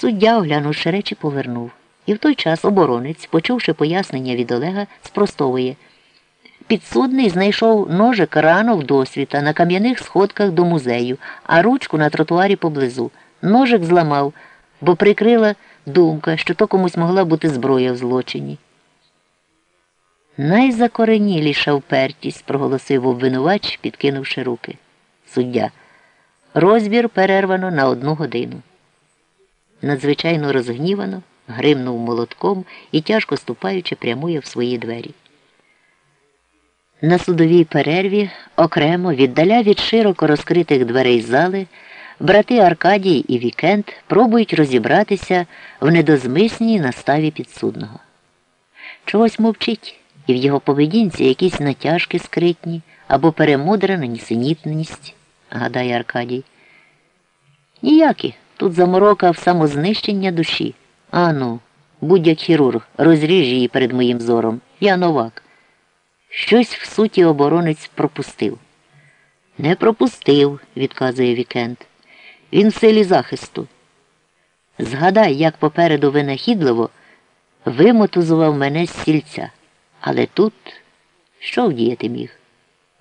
Суддя, оглянувши речі, повернув. І в той час оборонець, почувши пояснення від Олега, спростовує. Підсудний знайшов ножик рано в досвіта на кам'яних сходках до музею, а ручку на тротуарі поблизу. Ножик зламав, бо прикрила думка, що то комусь могла бути зброя в злочині. Найзакореніліша впертість, проголосив обвинувач, підкинувши руки. Суддя. Розбір перервано на одну годину. Надзвичайно розгнівано, гримнув молотком і, тяжко ступаючи, прямує в свої двері. На судовій перерві окремо віддаля від широко розкритих дверей зали, брати Аркадій і Вікент пробують розібратися в недозмисній наставі підсудного. Чогось мовчить, і в його поведінці якісь натяжки скритні або перемудрена нісенітність, гадає Аркадій. Ніякі. Тут заморока в самознищення душі. Ану, будь-як хірург, розріж її перед моїм зором. Я новак. Щось в суті оборонець пропустив. Не пропустив, відказує Вікент. Він в силі захисту. Згадай, як попереду винахідливо вимотузував мене з сільця. Але тут що вдіяти міг?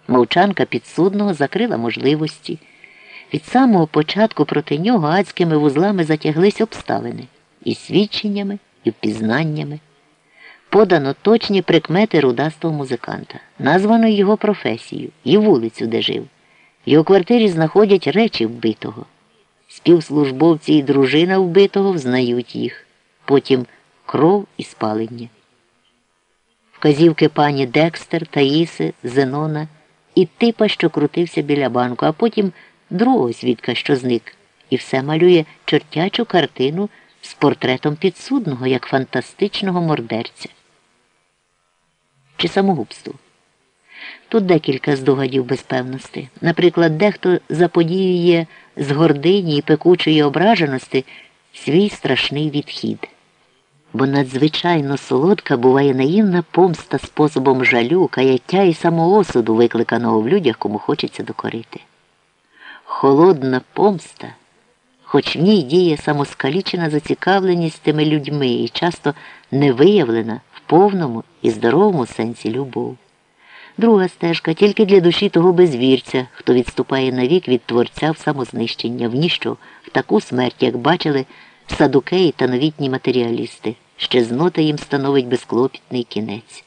Мовчанка підсудного закрила можливості. Від самого початку проти нього адськими вузлами затяглись обставини і свідченнями, і впізнаннями. Подано точні прикмети рудастого музиканта, названо його професію і вулицю, де жив. В його квартирі знаходять речі вбитого. Співслужбовці і дружина вбитого взнають їх, потім кров і спалення. Вказівки пані Декстер, Таїси, Зенона і типа, що крутився біля банку, а потім другого свідка, що зник, і все малює чортячу картину з портретом підсудного як фантастичного мордерця. Чи самогубство? Тут декілька здогадів безпевності. Наприклад, дехто заподіює з гордині і пекучої ображеності свій страшний відхід. Бо надзвичайно солодка буває наївна помста способом жалю, каяття і самоосуду, викликаного в людях, кому хочеться докорити холодна помста, хоч в ній діє самоскалічена зацікавленість тими людьми і часто не виявлена в повному і здоровому сенсі любов. Друга стежка тільки для душі того безвірця, хто відступає навік від творця в самознищення, в ніщо, в таку смерть, як бачили садукеї та новітні матеріалісти, ще знота їм становить безклопітний кінець.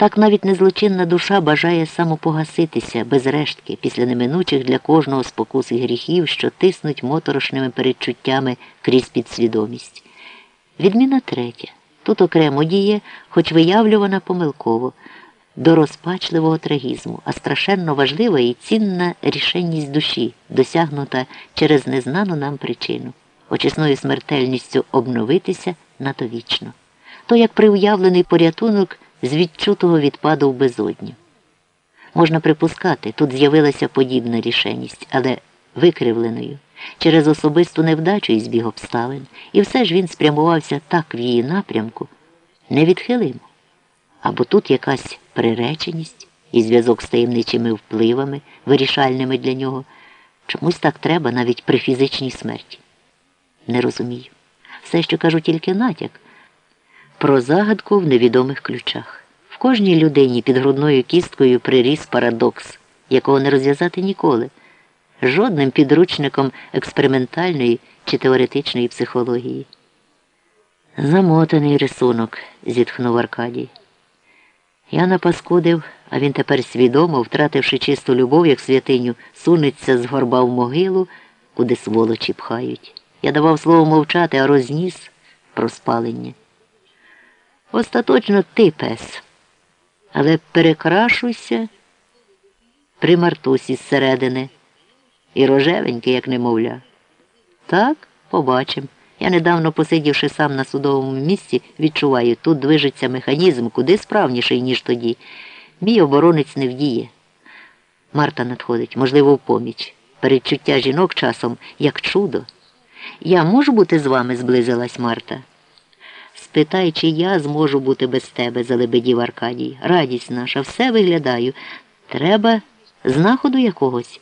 Так навіть незлочинна душа бажає самопогаситися без рештки після неминучих для кожного спокус і гріхів, що тиснуть моторошними передчуттями крізь підсвідомість. Відміна третя. Тут окремо діє, хоч виявлювана помилково, до розпачливого трагізму, а страшенно важлива і цінна рішенність душі, досягнута через незнану нам причину, очисною смертельністю обновитися натовічно. То як приуявлений порятунок з відчутого відпаду в безодню. Можна припускати, тут з'явилася подібна рішеність, але викривленою, через особисту невдачу і збіг обставин, і все ж він спрямувався так в її напрямку, невідхилимо. Або тут якась приреченість і зв'язок з таємничими впливами, вирішальними для нього. Чомусь так треба навіть при фізичній смерті. Не розумію. Все, що кажу, тільки натяк про загадку в невідомих ключах. В кожній людині під грудною кісткою приріс парадокс, якого не розв'язати ніколи, жодним підручником експериментальної чи теоретичної психології. Замотаний рисунок, зітхнув Аркадій. Я напаскудив, а він тепер свідомо, втративши чисту любов, як святиню, сунеться з горба в могилу, куди сволочі пхають. Я давав слово мовчати, а розніс про спалення. Остаточно ти пес, але перекрашуйся при Мартусі зсередини і рожевенький, як немовля. Так, побачим. Я недавно, посидівши сам на судовому місці, відчуваю, тут движеться механізм куди справніший, ніж тоді. Мій оборонець не вдіє. Марта надходить, можливо, в поміч. Передчуття жінок часом як чудо. Я можу бути з вами, зблизилась Марта. Спитай, чи я зможу бути без тебе, залебедів Аркадій. Радість наша, все виглядаю. Треба знаходу якогось.